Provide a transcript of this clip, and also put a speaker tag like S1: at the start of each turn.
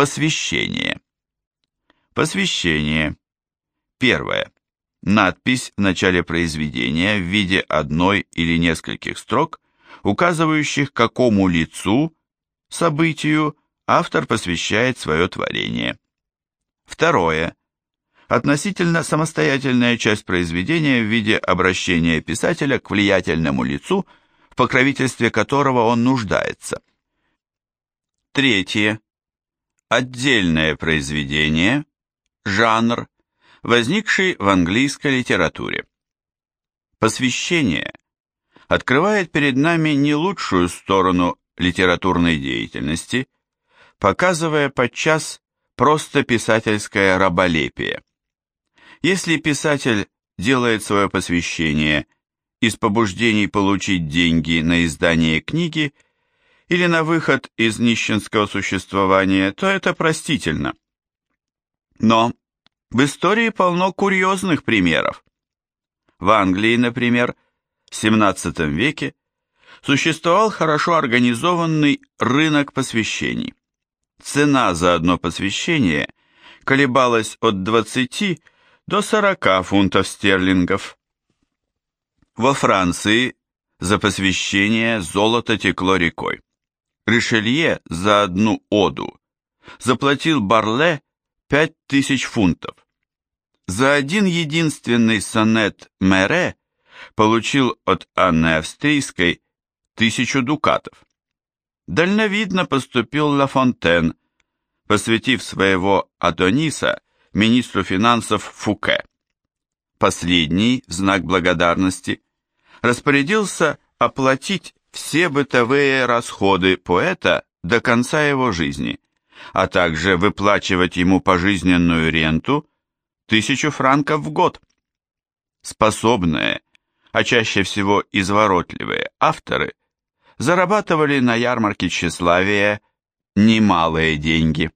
S1: Посвящение. Посвящение. Первое. Надпись в начале произведения в виде одной или нескольких строк, указывающих какому лицу, событию автор посвящает свое творение. Второе. Относительно самостоятельная часть произведения в виде обращения писателя к влиятельному лицу, в покровительстве которого он нуждается. Третье. Отдельное произведение, жанр, возникший в английской литературе. Посвящение открывает перед нами не лучшую сторону литературной деятельности, показывая подчас просто писательское раболепие. Если писатель делает свое посвящение из побуждений получить деньги на издание книги или на выход из нищенского существования, то это простительно. Но в истории полно курьезных примеров. В Англии, например, в XVII веке существовал хорошо организованный рынок посвящений. Цена за одно посвящение колебалась от 20 до 40 фунтов стерлингов. Во Франции за посвящение золото текло рекой. Ришелье за одну оду заплатил Барле пять тысяч фунтов. За один единственный сонет Мере получил от Анны Австрийской тысячу дукатов. Дальновидно поступил Ла Фонтен, посвятив своего Адониса министру финансов Фуке. Последний, в знак благодарности, распорядился оплатить все бытовые расходы поэта до конца его жизни – а также выплачивать ему пожизненную ренту тысячу франков в год. Способные, а чаще всего изворотливые авторы зарабатывали на ярмарке тщеславия немалые деньги.